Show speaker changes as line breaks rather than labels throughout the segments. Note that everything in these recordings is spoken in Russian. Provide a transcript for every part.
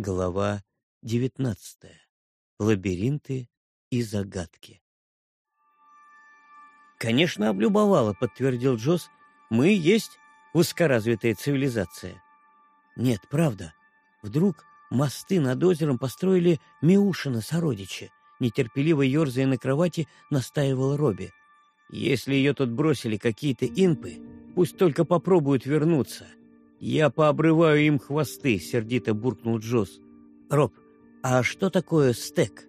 Глава девятнадцатая. Лабиринты и загадки. «Конечно, облюбовала», — подтвердил Джосс. «Мы есть высокоразвитая цивилизация». «Нет, правда. Вдруг мосты над озером построили Миушина сородичи?» Нетерпеливо ерзая на кровати, настаивал Робби. «Если ее тут бросили какие-то инпы, пусть только попробуют вернуться. Я пообрываю им хвосты», — сердито буркнул Джосс. «Роб, а что такое стек?»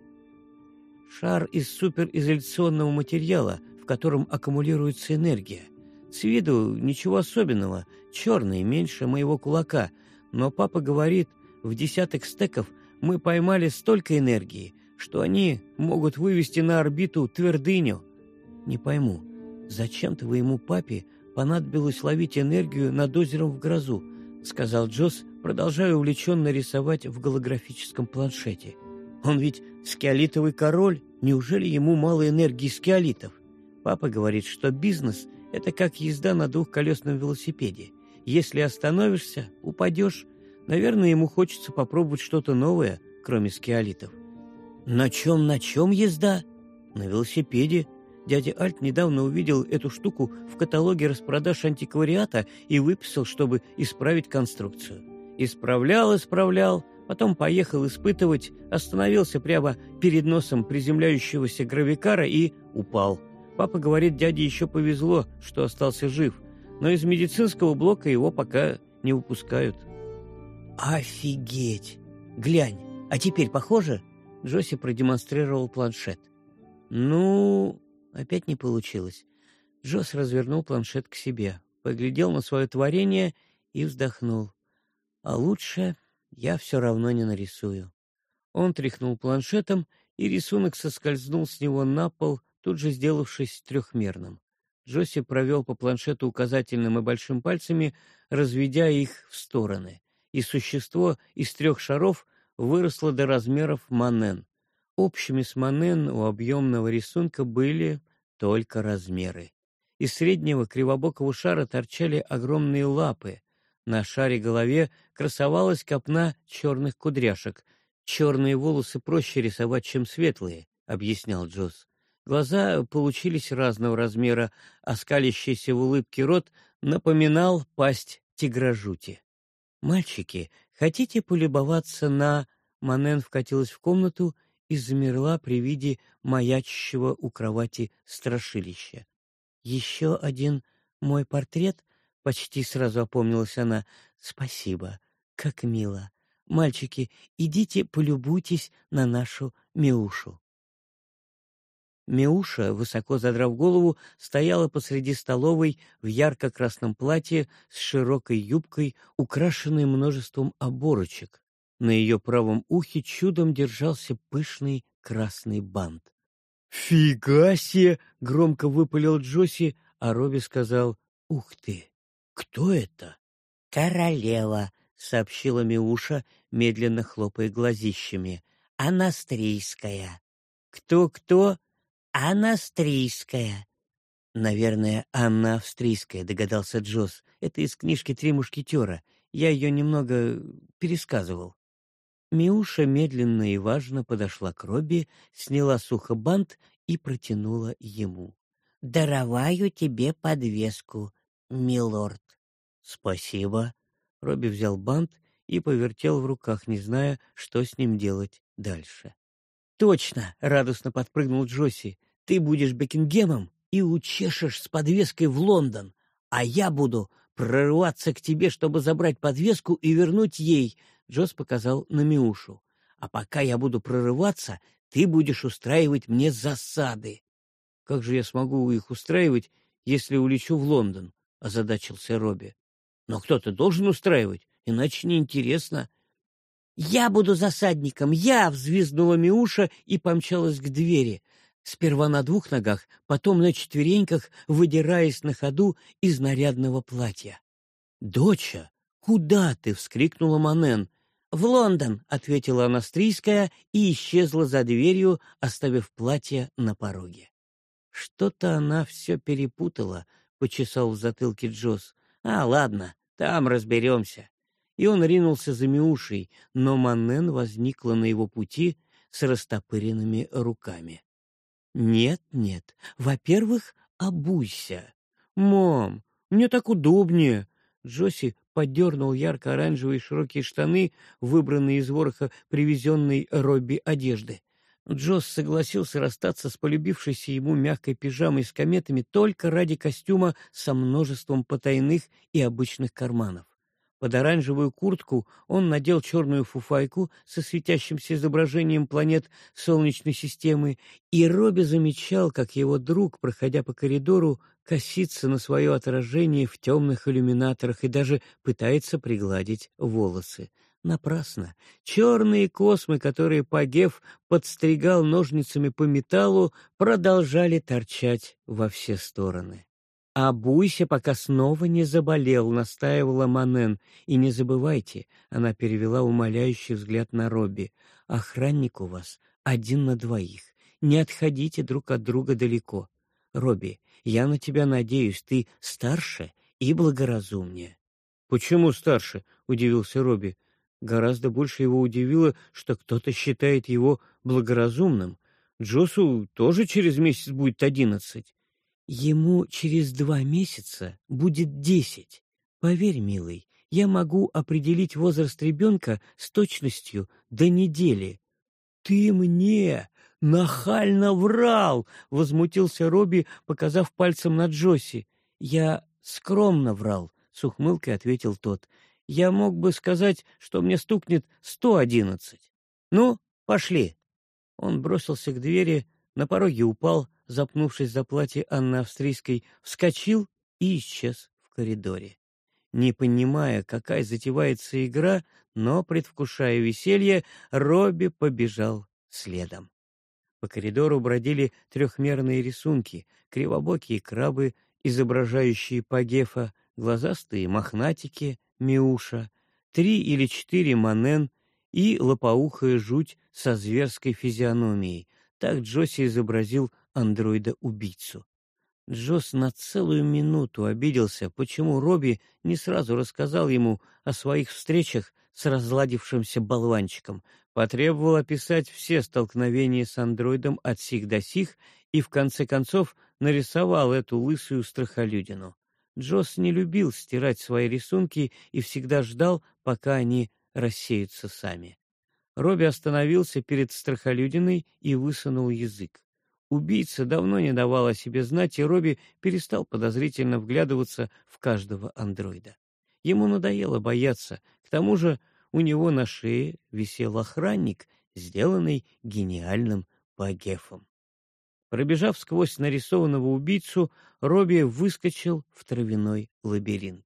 «Шар из суперизоляционного материала, в котором аккумулируется энергия. С виду ничего особенного, черный, меньше моего кулака, но папа говорит, в десяток стеков мы поймали столько энергии, что они могут вывести на орбиту твердыню. Не пойму, зачем твоему папе понадобилось ловить энергию над озером в грозу, сказал Джосс, продолжая увлеченно рисовать в голографическом планшете. Он ведь скиолитовый король, неужели ему мало энергии скиолитов? Папа говорит, что бизнес — это как езда на двухколесном велосипеде. Если остановишься, упадешь. Наверное, ему хочется попробовать что-то новое, кроме скиолитов. На чем, на чем езда? На велосипеде. Дядя Альт недавно увидел эту штуку в каталоге распродаж антиквариата и выписал, чтобы исправить конструкцию. Исправлял, исправлял, потом поехал испытывать, остановился прямо перед носом приземляющегося гравикара и упал. Папа говорит, дяде еще повезло, что остался жив, но из медицинского блока его пока не выпускают. «Офигеть! Глянь, а теперь похоже?» Джоси продемонстрировал планшет. «Ну...» Опять не получилось. Джос развернул планшет к себе, поглядел на свое творение и вздохнул. «А лучше я все равно не нарисую». Он тряхнул планшетом, и рисунок соскользнул с него на пол, тут же сделавшись трехмерным. Джоси провел по планшету указательным и большим пальцами, разведя их в стороны и существо из трех шаров выросло до размеров манен. Общими с манен у объемного рисунка были только размеры. Из среднего кривобокого шара торчали огромные лапы. На шаре голове красовалась копна черных кудряшек. «Черные волосы проще рисовать, чем светлые», — объяснял Джосс. Глаза получились разного размера, а скалящийся в улыбке рот напоминал пасть тигражути. «Мальчики, хотите полюбоваться на...» Манен вкатилась в комнату и замерла при виде маячащего у кровати страшилища. «Еще один мой портрет?» — почти сразу опомнилась она. «Спасибо, как мило. Мальчики, идите полюбуйтесь на нашу Миушу». Миуша, высоко задрав голову, стояла посреди столовой в ярко-красном платье с широкой юбкой, украшенной множеством оборочек. На ее правом ухе чудом держался пышный красный бант. «Фига себе!» — громко выпалил Джоси, а Робби сказал «Ух ты! Кто это?» «Королева», — сообщила Миуша, медленно хлопая глазищами. «Анастрийская». «Кто-кто?» «Анастрийская». «Наверное, Анна Австрийская», — догадался Джосс. «Это из книжки «Три мушкетера». Я ее немного пересказывал». Миуша медленно и важно подошла к Робби, сняла сухобант и протянула ему. «Дароваю тебе подвеску, милорд». «Спасибо». Робби взял бант и повертел в руках, не зная, что с ним делать дальше. «Точно!» — радостно подпрыгнул Джосси. «Ты будешь Бекингемом и учешешь с подвеской в Лондон, а я буду прорываться к тебе, чтобы забрать подвеску и вернуть ей», — Джосс показал на Миушу. «А пока я буду прорываться, ты будешь устраивать мне засады». «Как же я смогу их устраивать, если улечу в Лондон?» — озадачился Робби. «Но кто-то должен устраивать, иначе неинтересно». «Я буду засадником! Я!» — взвизгнула Миуша и помчалась к двери. Сперва на двух ногах, потом на четвереньках, выдираясь на ходу из нарядного платья. «Доча, куда ты?» — вскрикнула Манен. «В Лондон!» — ответила Анастрийская и исчезла за дверью, оставив платье на пороге. «Что-то она все перепутала», — почесал в затылке Джосс. «А, ладно, там разберемся. и он ринулся за Миушей, но Маннен возникла на его пути с растопыренными руками. «Нет, нет, во-первых, обуйся. Мам, мне так удобнее!» Джоси подернул ярко-оранжевые широкие штаны, выбранные из вороха привезенной Робби одежды. Джосс согласился расстаться с полюбившейся ему мягкой пижамой с кометами только ради костюма со множеством потайных и обычных карманов. Под оранжевую куртку он надел черную фуфайку со светящимся изображением планет Солнечной системы, и Робби замечал, как его друг, проходя по коридору, косится на свое отражение в темных иллюминаторах и даже пытается пригладить волосы. Напрасно. Черные космы, которые Пагев подстригал ножницами по металлу, продолжали торчать во все стороны. «Обуйся, пока снова не заболел», — настаивала Манен. «И не забывайте», — она перевела умоляющий взгляд на Робби, — «охранник у вас один на двоих. Не отходите друг от друга далеко. Робби, я на тебя надеюсь, ты старше и благоразумнее». «Почему старше?» — удивился Робби. Гораздо больше его удивило, что кто-то считает его благоразумным. Джосу тоже через месяц будет одиннадцать. Ему через два месяца будет десять. Поверь, милый, я могу определить возраст ребенка с точностью до недели. — Ты мне нахально врал! — возмутился Робби, показав пальцем на Джосси. — Я скромно врал, — с ухмылкой ответил тот. — Я мог бы сказать, что мне стукнет сто одиннадцать. — Ну, пошли. Он бросился к двери, на пороге упал, запнувшись за платье Анны Австрийской, вскочил и исчез в коридоре. Не понимая, какая затевается игра, но, предвкушая веселье, Робби побежал следом. По коридору бродили трехмерные рисунки, кривобокие крабы, изображающие Пагефа, глазастые мохнатики, Миуша, три или четыре манен и лопоухая жуть со зверской физиономией. Так Джоси изобразил андроида-убийцу. Джос на целую минуту обиделся, почему Робби не сразу рассказал ему о своих встречах с разладившимся болванчиком, потребовал описать все столкновения с андроидом от сих до сих и, в конце концов, нарисовал эту лысую страхолюдину. Джос не любил стирать свои рисунки и всегда ждал, пока они рассеются сами. Робби остановился перед страхолюдиной и высунул язык. Убийца давно не давал о себе знать, и Робби перестал подозрительно вглядываться в каждого андроида. Ему надоело бояться, к тому же у него на шее висел охранник, сделанный гениальным Пагефом. Пробежав сквозь нарисованного убийцу, Робби выскочил в травяной лабиринт.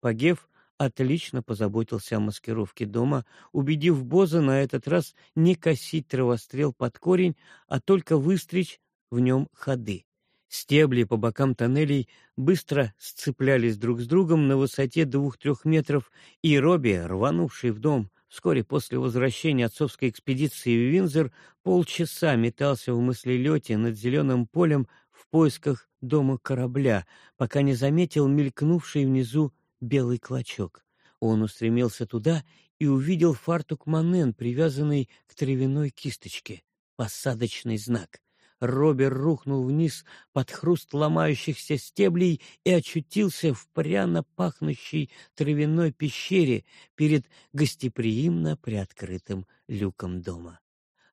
Пагеф отлично позаботился о маскировке дома, убедив Боза на этот раз не косить травострел под корень, а только выстричь в нем ходы. Стебли по бокам тоннелей быстро сцеплялись друг с другом на высоте двух-трех метров, и Робби, рванувший в дом вскоре после возвращения отцовской экспедиции в Винзор, полчаса метался в мыслелете над зеленым полем в поисках дома корабля, пока не заметил мелькнувший внизу белый клочок. Он устремился туда и увидел фартук Манен, привязанный к травяной кисточке. Посадочный знак. Робер рухнул вниз под хруст ломающихся стеблей и очутился в пряно пахнущей травяной пещере перед гостеприимно приоткрытым люком дома.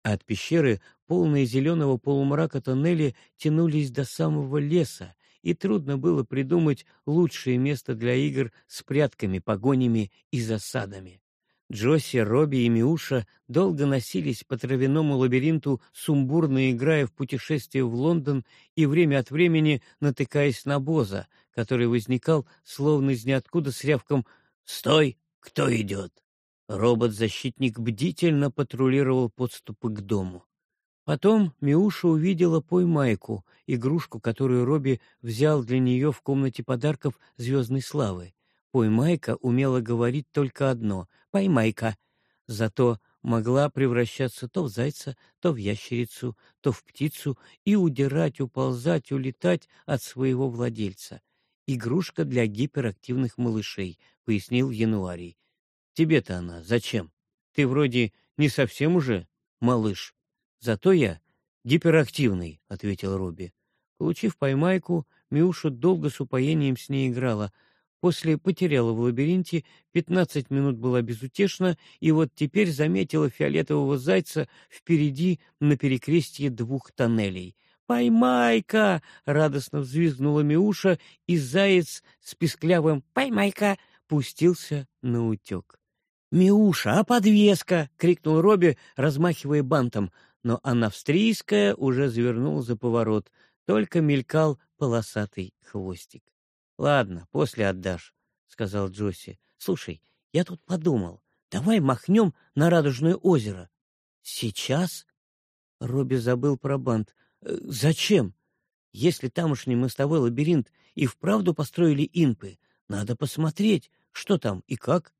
От пещеры, полные зеленого полумрака тоннели, тянулись до самого леса, и трудно было придумать лучшее место для игр с прятками, погонями и засадами. Джосси, Робби и Миуша долго носились по травяному лабиринту, сумбурно играя в путешествие в Лондон и время от времени натыкаясь на Боза, который возникал словно из ниоткуда с рявком «Стой! Кто идет?» Робот-защитник бдительно патрулировал подступы к дому. Потом Миуша увидела поймайку, игрушку, которую Робби взял для нее в комнате подарков «Звездной славы». Поймайка умела говорить только одно «поймайка», зато могла превращаться то в зайца, то в ящерицу, то в птицу и удирать, уползать, улетать от своего владельца. «Игрушка для гиперактивных малышей», — пояснил Януарий. Тебе-то она зачем? Ты вроде не совсем уже малыш. Зато я гиперактивный, — ответил Робби. Получив поймайку, Миуша долго с упоением с ней играла. После потеряла в лабиринте, пятнадцать минут была безутешна, и вот теперь заметила фиолетового зайца впереди на перекрестье двух тоннелей. «Поймайка!» — радостно взвизгнула Миуша, и заяц с писклявым «Поймайка!» пустился на утек. «Миуша, а подвеска!» — крикнул Робби, размахивая бантом, но она австрийская уже завернула за поворот, только мелькал полосатый хвостик. «Ладно, после отдашь», — сказал Джосси. «Слушай, я тут подумал, давай махнем на Радужное озеро». «Сейчас?» Робби забыл про бант. «Э, «Зачем? Если тамошний мостовой лабиринт и вправду построили инпы, надо посмотреть, что там и как.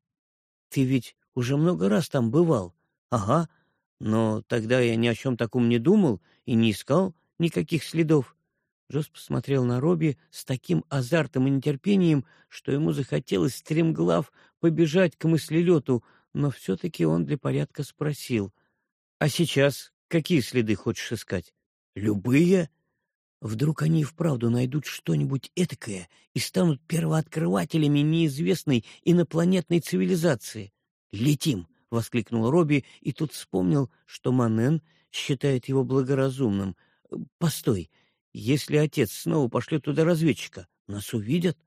Ты ведь уже много раз там бывал. Ага, но тогда я ни о чем таком не думал и не искал никаких следов. Джос посмотрел на Робби с таким азартом и нетерпением, что ему захотелось стремглав побежать к мыслелету, но все-таки он для порядка спросил. — А сейчас какие следы хочешь искать? — Любые. Вдруг они и вправду найдут что-нибудь этакое и станут первооткрывателями неизвестной инопланетной цивилизации. «Летим!» — воскликнул Робби, и тут вспомнил, что Манен считает его благоразумным. «Постой, если отец снова пошлет туда разведчика, нас увидят?»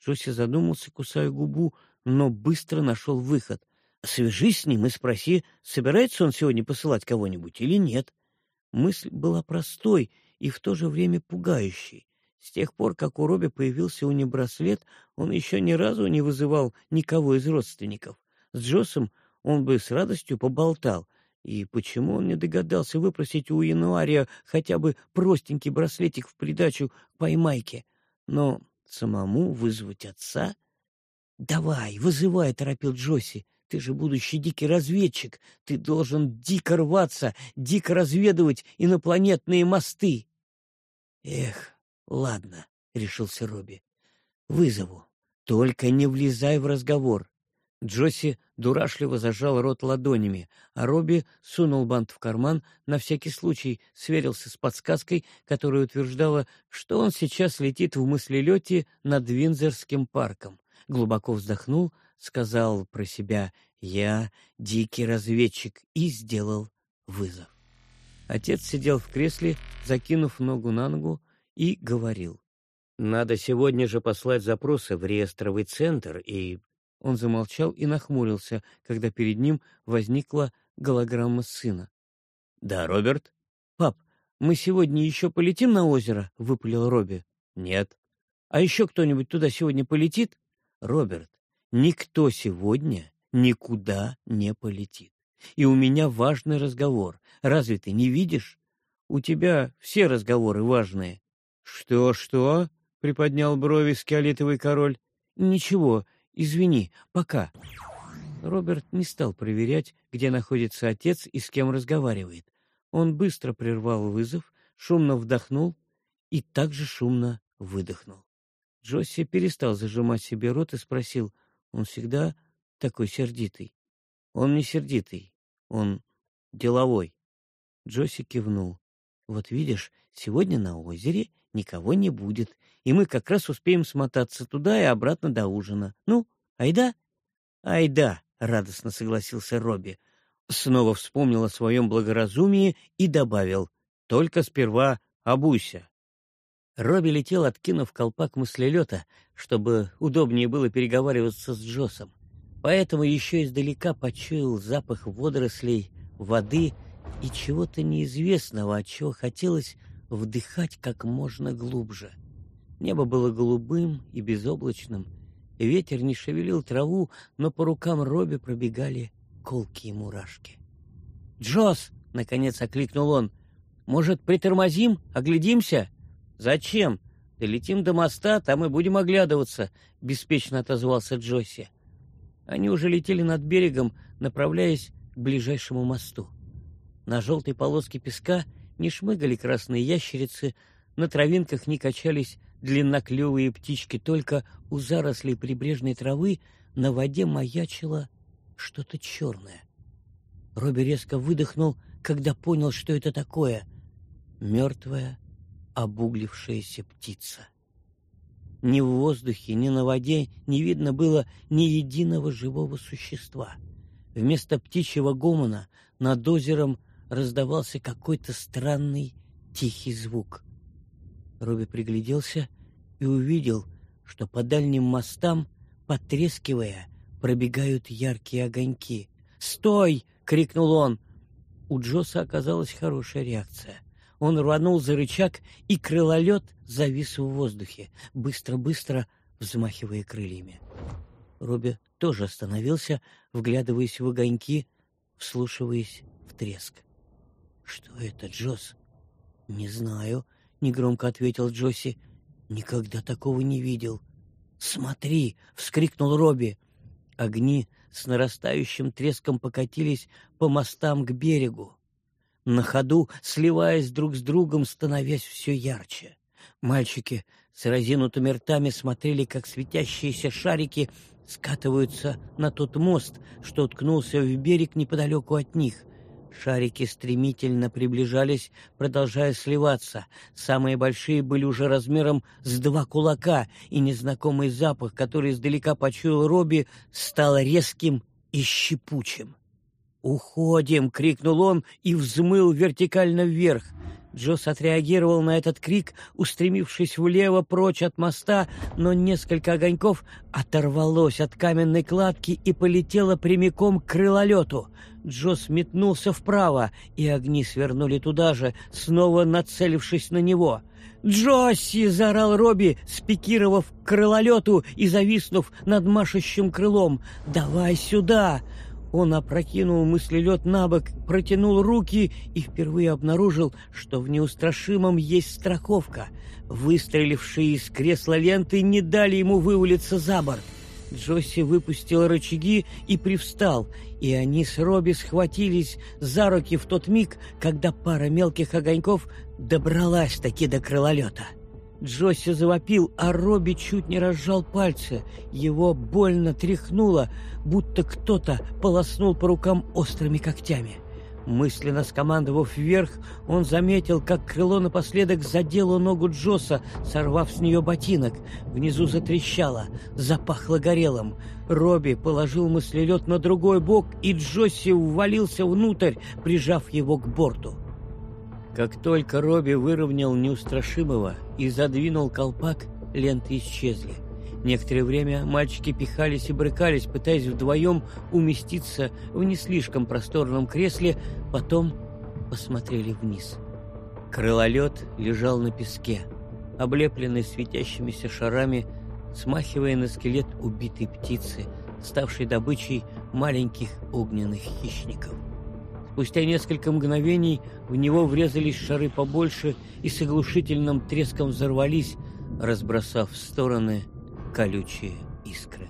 Джосси задумался, кусая губу, но быстро нашел выход. «Свяжись с ним и спроси, собирается он сегодня посылать кого-нибудь или нет». Мысль была простой — и в то же время пугающий. С тех пор, как у Робби появился унибраслет, он еще ни разу не вызывал никого из родственников. С Джосом он бы с радостью поболтал. И почему он не догадался выпросить у Януария хотя бы простенький браслетик в придачу к поймайке? Но самому вызвать отца? — Давай, вызывай, — торопил Джосси. Ты же будущий дикий разведчик. Ты должен дико рваться, дико разведывать инопланетные мосты. Эх, ладно, — решился Робби. Вызову. Только не влезай в разговор. Джосси дурашливо зажал рот ладонями, а Робби сунул бант в карман, на всякий случай сверился с подсказкой, которая утверждала, что он сейчас летит в мыслелете над Винзерским парком. Глубоко вздохнул, сказал про себя «Я дикий разведчик» и сделал вызов. Отец сидел в кресле, закинув ногу на ногу, и говорил. «Надо сегодня же послать запросы в реестровый центр и...» Он замолчал и нахмурился, когда перед ним возникла голограмма сына. «Да, Роберт?» «Пап, мы сегодня еще полетим на озеро?» — выпалил Робби. «Нет». «А еще кто-нибудь туда сегодня полетит?» «Роберт, никто сегодня никуда не полетит. И у меня важный разговор. Разве ты не видишь? У тебя все разговоры важные. Что, что? приподнял брови скиолетовый король. Ничего, извини, пока. Роберт не стал проверять, где находится отец и с кем разговаривает. Он быстро прервал вызов, шумно вдохнул и также шумно выдохнул. Джосси перестал зажимать себе рот и спросил, он всегда такой сердитый? Он не сердитый, он деловой. Джосси кивнул. Вот видишь, сегодня на озере никого не будет, и мы как раз успеем смотаться туда и обратно до ужина. Ну, айда? Айда, радостно согласился Робби. Снова вспомнил о своем благоразумии и добавил, только сперва обуйся. Робби летел, откинув колпак мыслелета, чтобы удобнее было переговариваться с Джосом. Поэтому еще издалека почуял запах водорослей, воды и чего-то неизвестного, от чего хотелось вдыхать как можно глубже. Небо было голубым и безоблачным, ветер не шевелил траву, но по рукам Робби пробегали колкие мурашки. «Джос!» — наконец окликнул он. «Может, притормозим, оглядимся?» «Зачем? Долетим до моста, там и будем оглядываться», — беспечно отозвался Джосси. Они уже летели над берегом, направляясь к ближайшему мосту. На желтой полоске песка не шмыгали красные ящерицы, на травинках не качались длинноклювые птички, только у зарослей прибрежной травы на воде маячила что-то черное. Робби резко выдохнул, когда понял, что это такое. Мертвая, обуглившаяся птица. Ни в воздухе, ни на воде не видно было ни единого живого существа. Вместо птичьего гомона над озером раздавался какой-то странный тихий звук. Робби пригляделся и увидел, что по дальним мостам, потрескивая, пробегают яркие огоньки. «Стой!» — крикнул он. У Джоса оказалась хорошая реакция. Он рванул за рычаг, и крылолет завис в воздухе, быстро-быстро взмахивая крыльями. Робби тоже остановился, вглядываясь в огоньки, вслушиваясь в треск. «Что это, Джос?» «Не знаю», — негромко ответил Джоси. «Никогда такого не видел». «Смотри!» — вскрикнул Робби. Огни с нарастающим треском покатились по мостам к берегу, на ходу сливаясь друг с другом, становясь все ярче. Мальчики с разинутыми ртами смотрели, как светящиеся шарики скатываются на тот мост, что уткнулся в берег неподалеку от них. Шарики стремительно приближались, продолжая сливаться. Самые большие были уже размером с два кулака, и незнакомый запах, который издалека почуял Робби, стал резким и щепучим. «Уходим!» — крикнул он и взмыл вертикально вверх. Джос отреагировал на этот крик, устремившись влево прочь от моста, но несколько огоньков оторвалось от каменной кладки и полетело прямиком к крылолету. Джос метнулся вправо, и огни свернули туда же, снова нацелившись на него. «Джосси!» — заорал Робби, спикировав к крылолету и зависнув над машущим крылом. «Давай сюда!» Он опрокинул мыслелед на бок, протянул руки и впервые обнаружил, что в неустрашимом есть страховка. Выстрелившие из кресла ленты не дали ему вывалиться за борт. Джосси выпустил рычаги и привстал, и они с Робби схватились за руки в тот миг, когда пара мелких огоньков добралась-таки до крылолета. Джосси завопил, а Робби чуть не разжал пальцы. Его больно тряхнуло, будто кто-то полоснул по рукам острыми когтями. Мысленно скомандовав вверх, он заметил, как крыло напоследок задело ногу Джоса, сорвав с нее ботинок. Внизу затрещало, запахло горелым. Робби положил мыслелед на другой бок, и Джосси ввалился внутрь, прижав его к борту. Как только Робби выровнял неустрашимого и задвинул колпак, ленты исчезли. Некоторое время мальчики пихались и брыкались, пытаясь вдвоем уместиться в не слишком просторном кресле, потом посмотрели вниз. Крылолет лежал на песке, облепленный светящимися шарами, смахивая на скелет убитой птицы, ставшей добычей маленьких огненных хищников. Спустя несколько мгновений в него врезались шары побольше и с оглушительным треском взорвались, разбросав в стороны колючие искры.